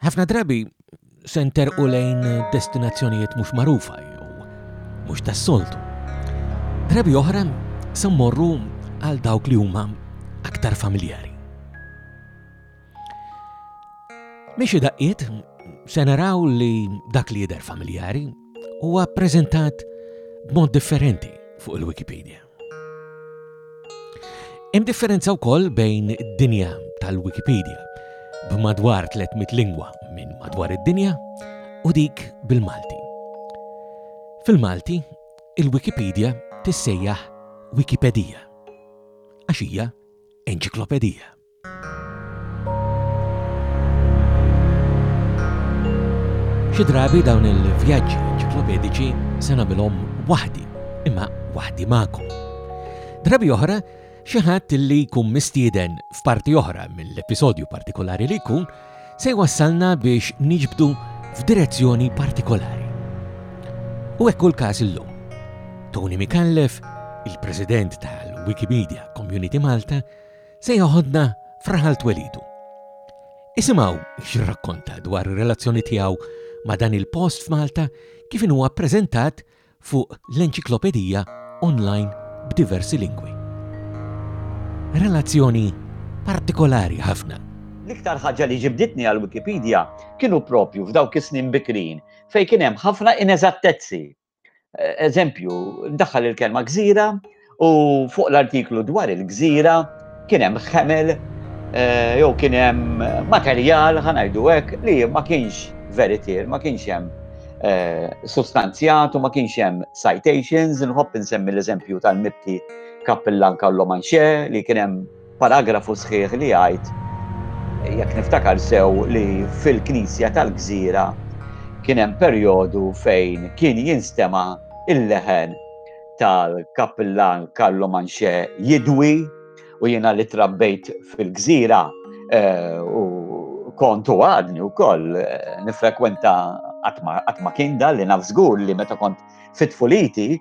Ħafna drabi se nterqu lejn destinazzjonijiet mhux magħrufa jew mhux tas-soltu. Drabi oħra se mmorru għal dawk li huma aktar familjari. Mexi daqqiet se naraw li dak li jidher familjari huwa ppreżentat b'mod differenti fuq il-Wikipedia. Hemm differenza wkoll bejn id-dinja tal-Wikipedia b'madwar 300 lingwa minn madwar id-dinja u dik bil-Malti. Fil-Malti, il-Wikipedia tissejjaħ Wikipedija għax hija enċiklopedija. Xi drabi dawn il-vjaġġi enċiklopediċi se nagħmilhom waħdi, imma waħdi magħkom. Drabi oħra, xi ħadd li jkun mistieden f'parti oħra mill-episodju partikolari li jkun se jwassalna biex niġbdu f'direzzjoni partikolari. U hekk l-każ illum. Tony Mikallef, il-President tal-Wikimedia Community Malta, se joħodna f'raħal twelidu. Isimgħu x'irrakkonta dwar ir-relazzjoni tiegħu ma' dan il-post f'Malta kif inhuwa ppreżentat fuq l-enċiklopedija online b'diversi lingwi. Relazzjoni partikolari ħafna. L-iktar ħaġa li ġibditni għall-Wikipedija kienu proprju f'dawk is-snin bikrin fejn kien hemm ħafna ineżattezzi. Eżempju, daħħal il-kelma gżira u fuq l-artiklu dwar il-gżira kien hemm ħemel eh, jew kien hemm materjal ħanajdu hekk li ma kienx veritier, ma kienx hemm eh, sostanzjat u ma kienx hemm citations, nħobb insemmi l-eżempju tal-mibti kappillan kallo manxe li kien hemm paragrafu sħiħ li jgħid jekk niftakar sew li fil-Knisja tal-Gżira kien hemm perjodu fejn kien jinstema il-leħen tal-Kappillan Karlo Manxe jidwi u jiena li trabbejt fil-Gżira eh, u kontu għadni u koll eh, nifrekwenta għatma kien li nafżgur li meta kont fit-fuliti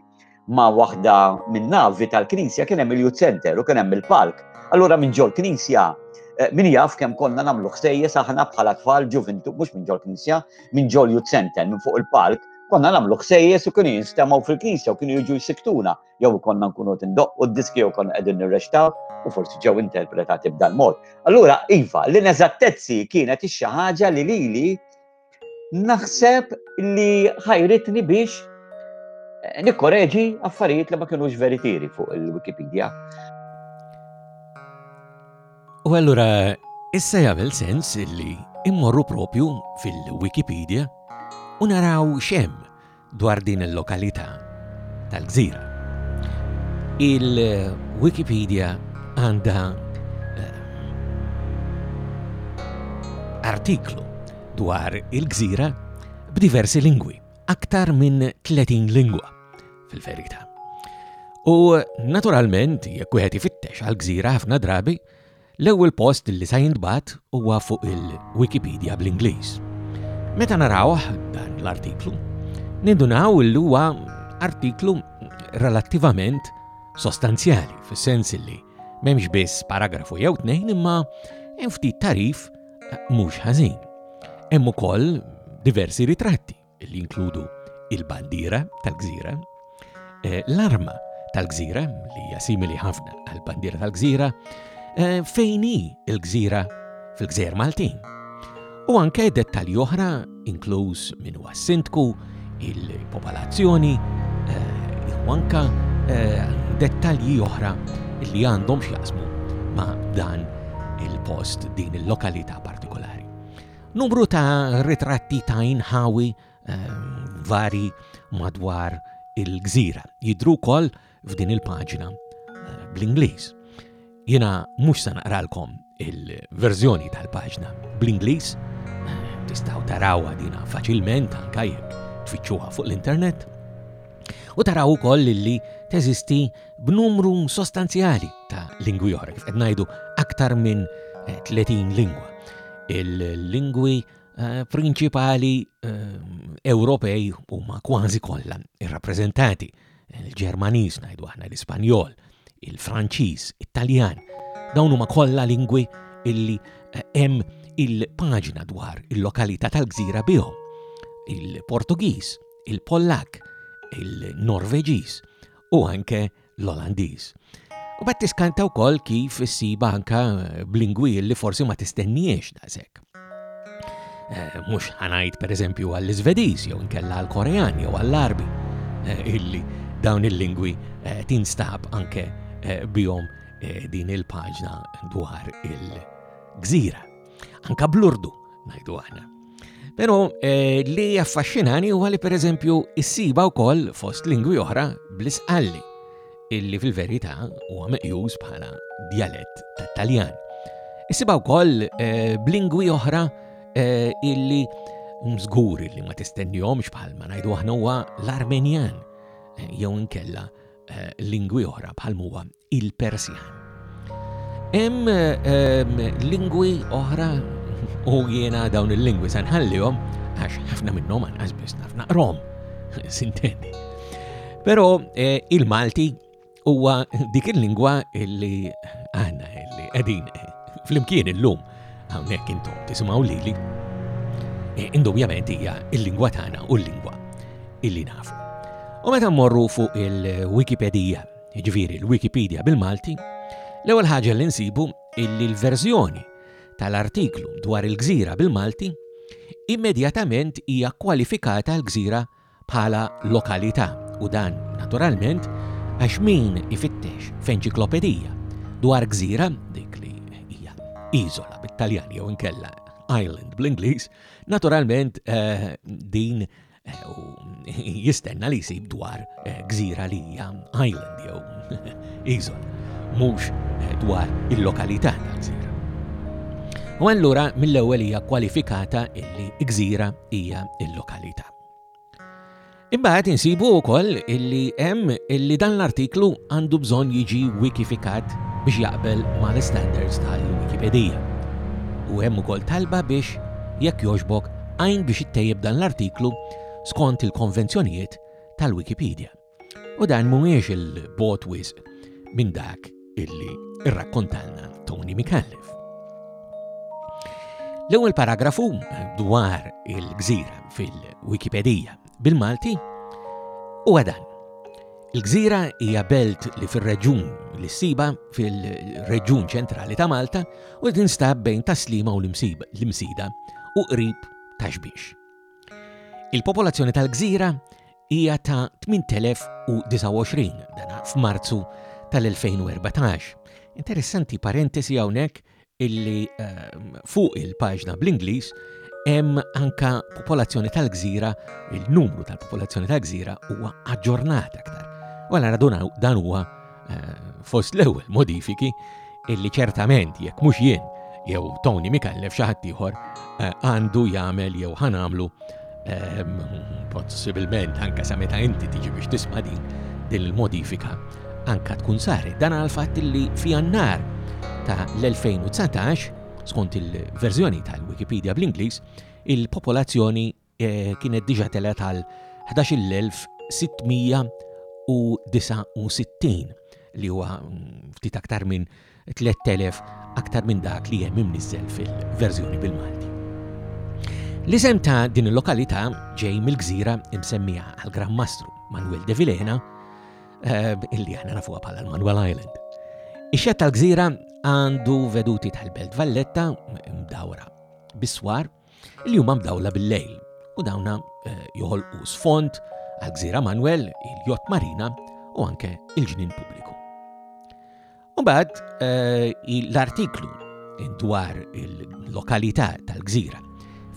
ma' waħda min-navi tal-Knisja kien hemm il-Youth Center u kien hemm il-palk. Allura minn ġol Knisja eh, min jaf kemm konna nagħmlu ħsejjes aħna bħala tfal ġuvintu mhux minn ġol Knisja, minn ġol Youth Center minn fuq il-palk, konna nagħmlu ħsejjes u kienu jinstemaw fil-Knisja u kienu jiġu jsiktuna jew konna nkunu tindoqqu d-diski jew konna qegħdin nirrextaw u forsi ġew interpretati b'dal mod. Allura iva, l-ineżattezzi kienet ix-xi ħaġa li lili naħseb li ħajritni biex eh, nikkoreġi affarijiet li ma kienux veritieri fuq il-Wikipedia. U allura issa jagħmel sens li immorru propju fil-Wikipedia u naraw xem dwar din il-lokalità tal-gżira. Il-Wikipedia għandha eh, artiklu dwar il-gżira b'diversi lingwi, aktar minn 30 lingwa fil-verita. U naturalment, jekk wieħed ifittex għal-gżira ħafna drabi, L-ewwel post li sa jintbagħat huwa fuq il-Wikipedia bl-Ingliż. Meta narawh dan l-artiklu, nindunaw li huwa artiklu relattivament sostanzjali, fis-sens li m'hemmx biss paragrafu jew tnejn imma hemm ftit tarif eh, mhux ħażin. Hemm ukoll diversi ritratti. li jinkludu il-bandiera tal-gżira, eh, l-arma tal-gżira li hija simili ħafna għall-bandiera tal-gżira, eh, fejn hi l-gżira fil-gżejjer Maltin. U anke dettalji oħra inkluż minn huwa sindku, il-popolazzjoni, eh, u anke dettalji oħra li għandhom x'jaqsmu ma' dan il-post din il-lokalità partikolari. Numru ta' ritratti ta' inħawi ehm, vari madwar il-gżira. Jidru kol f'din il-paġna eh, bl-Ingliż. Jena mux sa naqralkom il-verżjoni tal-paġna bl-Ingliż, eh, tistaw tarawa dina faċilment anka jekk tfittxuha fuq l-internet. U taraw ukoll li teżisti b'numru sostanzjali ta' lingwi oħra, kif qed ngħidu aktar minn 30 eh, lingwa. Il-lingwi eh, prinċipali eh, Ewropej huma kważi kollha irrappreżentati il-Ġermaniż ngħidu aħna l-Ispanjol, il-Franċiż, it-Taljan. Dawn huma kollha lingwi illi hemm il-paġna dwar il-lokalità tal-gżira bihom. Il-Portugiż, il-Pollak, il-Norveġiż, u anke l-Olandiż. U bat tiskanta wkoll kif issiba anka b'lingwi li forsi ma tistenniex daqshekk. Eh, mhux ħanajt pereżempju għall-Iżvediż jew inkella għall-Korean jew għall-Arbi eh, illi dawn il-lingwi eh, tinstab anke bihom din il-paġna dwar il-gżira. Anka blurdu, ngħidu aħna. Pero eh, li affaxxinani huwa li pereżempju issiba wkoll fost lingwi oħra bl-isqalli, illi fil-verità huwa meqjus bħala dialett tat-Taljan. Issiba wkoll eh, b'lingwi oħra eh, illi mżgur illi ma tistennihomx bħal ma ngħidu aħna huwa l-Armenjan jew inkella lingwi oħra bħal huwa il-Persjan. Hemm ehm, lingwi oħra u jiena dawn il-lingwi se nħallihom għax ħafna minnhom anqas biss naf naqrom. Sintendi. Però eh, il-Malti huwa dik il-lingwa illi għandna illi qegħdin eh, flimkien illum hawnhekk intom tisimgħu lili. Eh, indubjament hija il-lingwa tagħna u l-lingwa illi nafu. U meta mmorru fuq il-Wikipedija jiġifieri l-Wikipedia bil-Malti, l-ewwel ħaġa li nsibu illi l-verżjoni tal-artiklu dwar il-gżira bil-Malti immedjatament hija kwalifikata l-gżira bħala lokalità u dan naturalment għax min ifittex f'enċiklopedija dwar gżira dik li hija iżola bit-Taljan jew inkella island bl-Ingliż, naturalment eh, din u jistenna li jsib dwar eh, gżira li hija island jew iżol, mhux eh, dwar il-lokalità ta' gżira. U allura mill-ewwel hija kwalifikata illi gżira hija il-lokalità. Imma qed insibu wkoll illi hemm illi dan l-artiklu għandu bżonn jiġi wikifikat biex jaqbel mal-standards tal-Wikipedija. U hemm ukoll talba biex jekk jogħġbok għin biex ittejjeb dan l-artiklu skont il-konvenzjonijiet tal-Wikipedia. U dan mhuwiex il-bot wisq minn dak illi rrakkontalna Tony Mikallef. L-ewwel paragrafu dwar il-gżira fil-Wikipedija bil-Malti huwa dan. Il-gżira hija belt li fir-reġun li ssiba fil-reġun ċentrali ta' Malta u tinstab bejn taslima u l-imsida u qrib ta' xbiex. Il-popolazzjoni tal-gżira hija ta' 8029 dana f'Marzu tal-2014. Interessanti parentesi hawnhekk illi ehm, fuq il-paġna bl-Ingliż hemm anka popolazzjoni tal-gżira, il-numru tal-popolazzjoni tal-gżira huwa aġġornat aktar. U għal radunaw dan huwa eh, fost l-ewwel modifiki illi ċertament jekk mhux jien jew Tony Mikallef xi ħadd ieħor eh, għandu jagħmel jew ħanamlu Possibilment anke sa meta inti tiġi biex tisma' din din il-modifika anke tkun saret dan għal fatt li fi Jannar ta' l-2019 skont il-verżjoni tal-Wikipedia bl-Ingliż il-popolazzjoni eh, kienet diġa telet għal 11,669 li huwa mm, ftit aktar minn Tlett elef aktar minn dak li hemm imniżżel fil-verżjoni bil-Malti. L-isem ta' din il-lokalità ġej mill-gżira imsemmija għall-Gran Mastru Manuel de Vilhena, eh, illi aħna nafuha bħala l-Manuel Island. Ix-xatt tal-gżira għandu veduti tal-Belt Valletta mdawra biswar li huma mdawla bil-lejl u dawna eh, joħolqu sfond għal gżira Manuel, il-jott marina u anke il-ġnien pubbliku. Umbagħad eh, l-artiklu dwar il-lokalità tal-gżira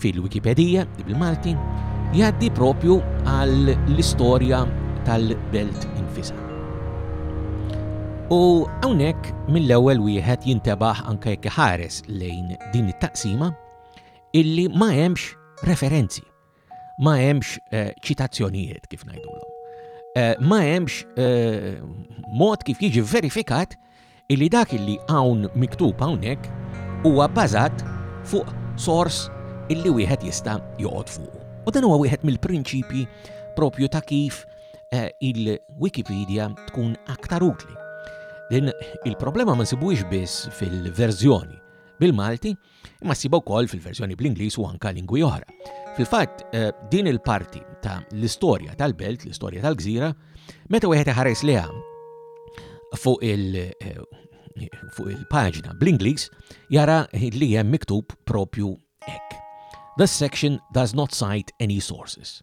fil-Wikipedija bil-Malti jgħaddi propju għal l-istorja tal-belt infisa. U hawnhekk mill-ewwel wieħed jintebaħ anke jekk ħares lejn din it-taqsima illi ma hemmx referenzi, ma hemmx eh, ċitazzjonijiet kif ngħidulhom. Eh, ma hemmx eh, mod kif jiġi verifikat illi dak illi hawn miktub hawnhekk huwa bbażat fuq sors illi wieħed jista' joqgħod fuq. U dan huwa wieħed mill-prinċipji propju ta' kif eh, il-Wikipedia tkun aktar utli. Din il-problema ma nsibuhiex biss fil-verżjoni bil-Malti, Imma ssibha wkoll fil-verżjoni bl-Ingliż u anka lingwi oħra. Fil-fatt, eh, din il-parti ta' l-istorja tal-belt, l-istorja tal-gżira, meta wieħed iħares liha fuq il- eh, fuq il-paġna bl-Ingliż jara li hemm miktub propju hekk. This section does not cite any sources.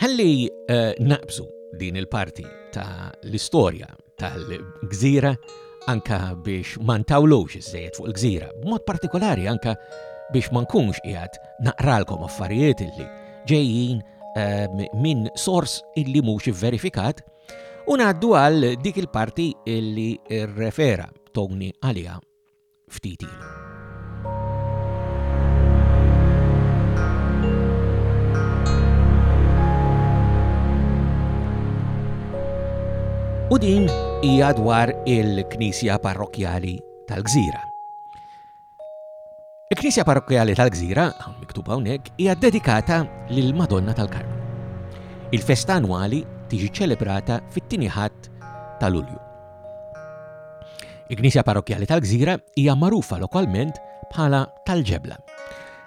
Ħalli eh, naqbżu din il-parti ta' l-istorja tal-gżira anka biex ma ntawlux iżżejjed fuq il-gżira, b'mod partikolari anka biex ma nkunx qiegħed naqralkom affarijiet illi ġejjin eh, minn sors illi mhux verifikat u ngħaddu għal dik il-parti illi rrefera Tony għaliha ftit ilu. U din hija dwar il-Knisja Parrokkjali tal-Gżira. Il-Knisja Parrokkjali tal-Gżira, miktuba hawnhekk, hija dedikata lil Madonna tal-Karm. Il-festa annwali tiġi ċelebrata fit-tieni ħadd ta' Lulju. Il-Knisja Parrokkjali tal-Gżira hija magħrufa lokalment bħala tal-ġebla.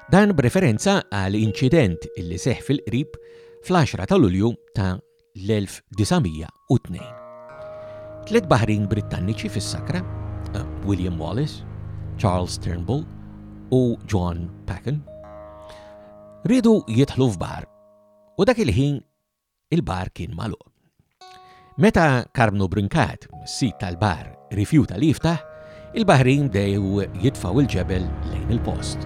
Dan b'referenza għal inċident illi seħ fil-qrib fl-10 ta' Lulju ta' l-1902. Tliet baħrin Brittanniċi fis-sakra, eh, William Wallace, Charles Turnbull u John Packen, ridu jidħlu f'bar u dak il-ħin il-bar kien magħluq. Meta Karbnu Brincat, sid tal-bar, rifjuta li jiftaħ, il-baħrin bdew jitfgħu l-ġebel lejn il-post.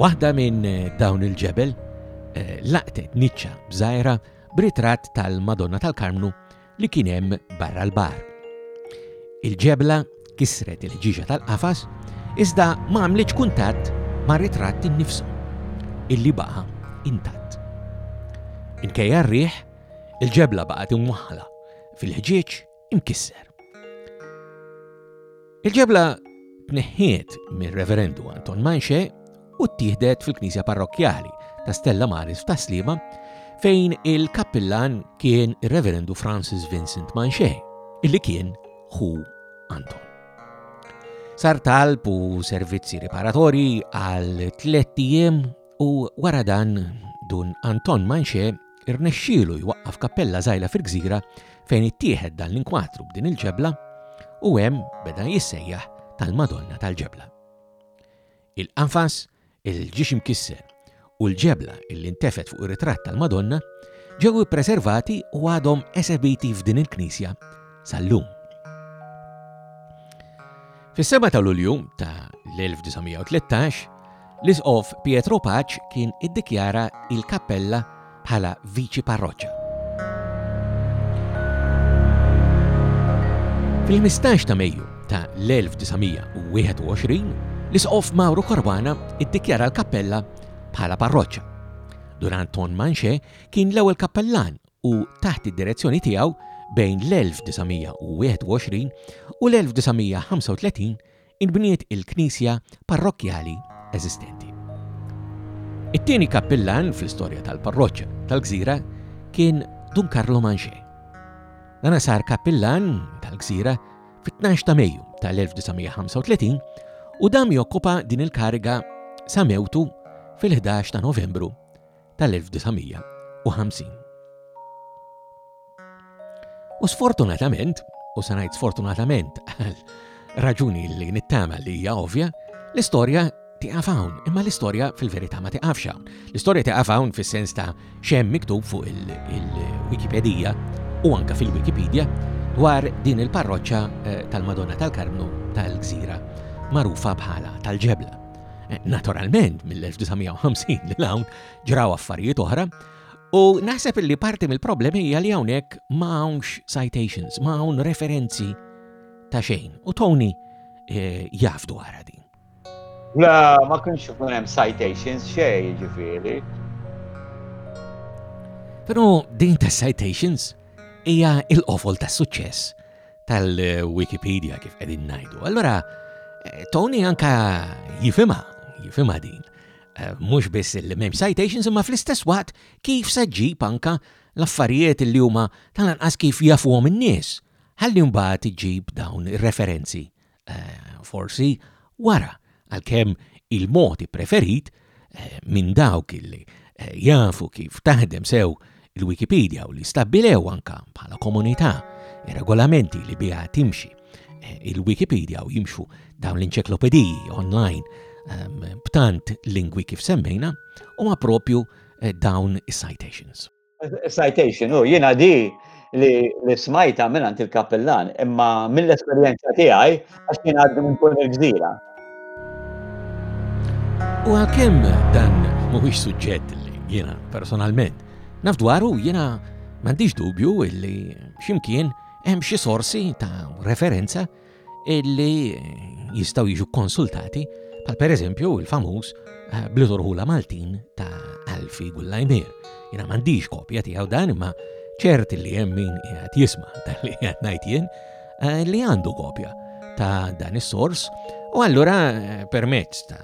Waħda minn dawn il-ġebel eh, laqtet niċċa bżgħira b'ritratt tal-Madonna tal-Karmnu li kien hemm barra l-bar. Il-ġebla kisret il-ġiġa tal-qafas iżda ma għamlitx kuntatt ma' ritratt innifsu illi baqa' intatt. Inkejja r-riħ, il-ġebla baqgħet imwaħħla fil-ħġieġ imkisser. Il-ġebla tneħħiet mir-Reverendu Anton Manxe u ttieħdet fil-Knisja Parrokkjali ta' Stella Maris ta' Slima fejn il-kappillan kien ir-Reverendu Francis Vincent Manxe, illi kien ħu Anton. Sar talb u servizzi riparatorji għal tliet ijiem u wara dan dun Anton Manxe irnexxielu jwaqqaf kappella żgħira fil-gżira fejn ittieħed dan l-inkwatru b'din il-ġebla u hemm beda jissejjaħ tal-Madonna tal-Ġebla. Il-qafas il-ġiex imkisser u l-ġebla illi ntefet fuq ir-ritratt tal-Madonna ġew ippreservati u għadhom esebiti f'din il-knisja sal-lum. Fis-7 ta' Lulju ta' l-1913, l-Isqof Pietro Paċ kien iddikjara il-kappella bħala viċi parroċċa. Fil-15 ta' Mejju ta' l-1921, l-Isqof Mauro Corbana iddikjara l-kappella bħala parroċċa. Duran Ton Manche kien l-ewwel kappellan u taħt id-direzzjoni tiegħu bejn l-1921 u l-1935 inbniet il-knisja parrokkjali eżistenti. It-tieni kappillan fl-istorja tal-parroċċa tal-Gżira kien Dun Karlo Manxej. Dan sar kappillan tal-Gżira fit-12 ta' Mejju tal-1935 u dam jokkupa din il-kariga sa mewtu fil-11 ta' Novembru tal-1950. U sfortunatament, u sanajt sfortunatament għal raġuni li nittama li hija ovvja, l-istorja tiqaf hawn, imma l-istorja fil-verità ma tiqafx hawn. L-istorja tiqaf hawn fis-sens ta' xem miktub fuq il-Wikipedija u anka fil-Wikipedia dwar din il-parroċċa eh, tal-Madonna tal-Karmnu tal-Gżira, marufa bħala tal-ġebla. Naturalment, mill-1950 li hawn ġraw affarijiet oħra, u naħseb li parti mill-problemi hija li hawnhekk ma hawnx citations, ma hawn referenzi ta' xejn. U Tony eh, jaf dwar din. La, ma kienx ikun hemm citations xejn ġifieri. Però din ta' citations hija il-qofol ta' suċċess tal-Wikipedia kif qegħdin ngħidu. Allura eh, Tony anka jifima, jifima din. Eh, mhux biss li mem citations imma fl-istess waqt kif se ġib anka l-affarijiet li huma tal-anqas kif jafuhom in-nies. Ħalli mbagħad iġib dawn ir-referenzi Eh, forsi wara, għalkemm il-mod preferit eh, minn dawk illi eh, jafu kif taħdem sew il-Wikipedia u li stabbilew anka bħala komunità regolamenti li biha timxi il-Wikipedia u jimxu dawn l-enċeklopediji online ehm, b'tant lingwi kif semmejna u ma propju dawn is-citations. Citation, u jiena di li, li smajta minn għand il-kappellan, imma mill-esperjenza tiegħi għax kien għaddu minn kun il-gżira. U għalkemm dan mhuwiex suġġett li jiena personalment naf dwaru jiena m'għandix dubju illi ximkien hemm xi sorsi ta' referenza illi jistgħu jiġu konsultati bħal pereżempju il-famuż eh, blitorħula Maltin ta' Alfi Gullajmir. Jina m'għandix kopja tiegħu dan imma ċert li hemm min qiegħed jisma' dan li qiegħed ngħid jien eh, li għandu kopja ta' dan is-sors u allura eh, permezz ta'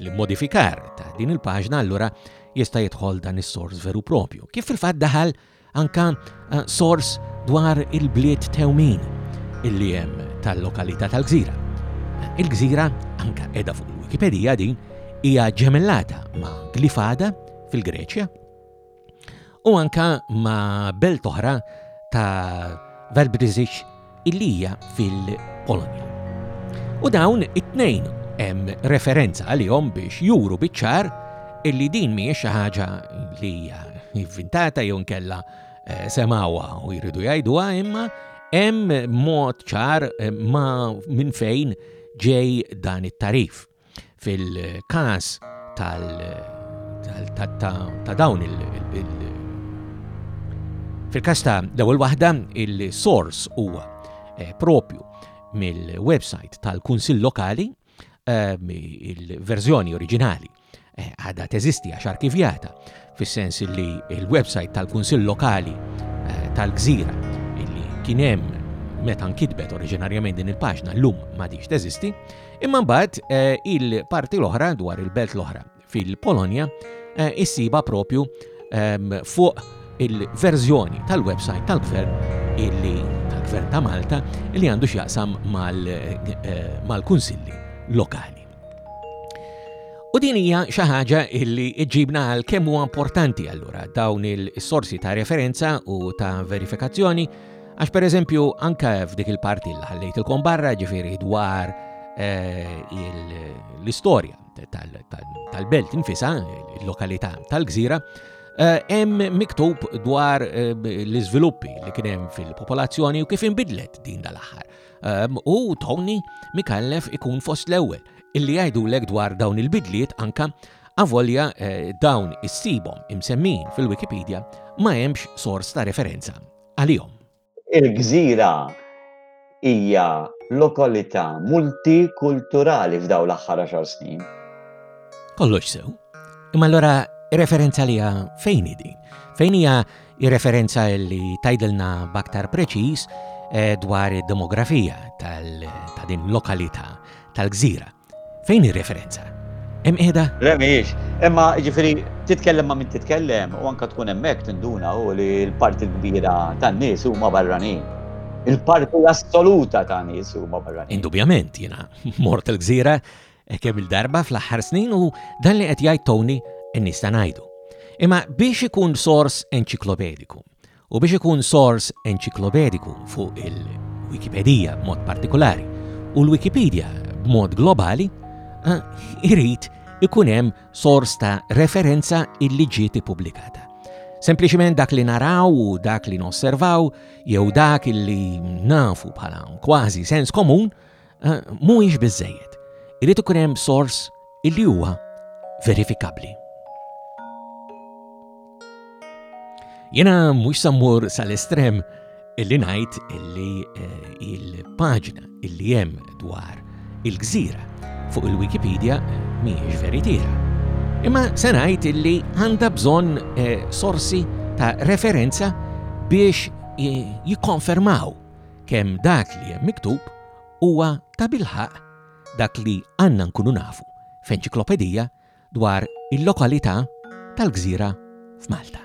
l-modifikar ta' din il-paġna allura jista' jidħol dan is-sors veru propju. Kif fil-fatt daħal Anka sors dwar il-bliet tewmin illi hemm tal-lokalità tal-gżira. Il-gżira, anka qiegħda fuq il-Wikipedija din, hija ġemellata ma' Glifada fil-Greċja u anka ma' belt oħra ta' Valbrizix illi hija fil-Polonja. U dawn it-tnejn hemm referenza għalihom biex juru biċ-ċar illi din mhijiex xi ħaġa li hija inventata jew nkella eh, semawha u jridu jgħiduha imma hemm mod ċar eh, ma minn fejn ġej dan it-tarif. Fil-każ tal ta' dawn il Fil-każ ta' l-ewwel waħda, il-sors huwa eh, propju mill-website tal-Kunsill Lokali eh, il-verżjoni oriġinali Eh, għadha teżisti għax arkivjata, fis-sens li l-website tal-Kunsill Lokali eh, tal-Gżira illi kien hemm meta nkitbet oriġinarjament din il-paġna llum m'għadix teżisti, imma mbagħad eh, il-parti l-oħra dwar il-belt l-oħra fil-Polonja issiba propju ehm, fuq il-verżjoni tal-website tal-gvern illi tal-gvern ta' Malta li għandu x'jaqsam mal-kunsilli lokali. U din hija xi ħaġa li ġibna għal kemm huwa importanti allura dawn il-sorsi ta' referenza u ta' verifikazzjoni għax pereżempju anke f'dik il-parti li ħallejtilkom barra ġifieri dwar eh, l-istorja tal-belt infisa, il-lokalità tal-gżira, eh, hemm miktub dwar eh, l-iżviluppi li kien hemm fil-popolazzjoni u kif inbidlet din dal-aħħar. Ehm, u Tony mikallef ikun fost l-ewwel illi jgħidulek dwar dawn il-bidliet anka avolja eh, dawn issibhom imsemmin fil-Wikipedia ma hemmx sors ta' referenza għalihom. Il-gżira hija lokalità multikulturali f'daw l-aħħar 10 snin. Kollox sew. Imma allura referenza liha fejn din? Fejn hija Ir-referenza li tgħidilna b'aktar preċiż eh, dwar id-demografija ta' din lokalità tal-gżira. Fejn ir-referenza? Hemm qiegħda? Le mhijiex. Imma jiġifieri titkellem ma' min titkellem u anke tkun hemmhekk tinduna u li l-parti kbira tan-nies huma barranin. Il-parti assoluta ta' nies huma barranin. Indubjament jiena mort il-gżira Kemm-il darba fl-aħħar snin u dan li qed jgħid Tony nista' ngħidu. Imma biex ikun sors enċiklopediku u biex ikun sors enċiklopediku fuq il-Wikipedija b'mod partikolari u l-Wikipedia b'mod globali, eh, irid ikun hemm sors ta' referenza illi ġiet ippubblikata. Sempliċiment dak li naraw u dak li nosservaw jew dak li nafu bħala kważi sens komun eh, mhuwiex biżejjed. Irid ikun hemm sors illi huwa verifikabbli. Jena mux sammur sal-estrem illi najt illi eh, il-paġna illi jem dwar il-gżira fuq il-Wikipedia eh, miex veritiera. Imma se ngħid illi għandha bżonn eh, sorsi ta' referenza biex jikkonfermaw kemm dak li hemm miktub huwa tabilħaqq dak li għandna nkunu nafu f'enċiklopedija dwar il-lokalità tal-gżira f'Malta.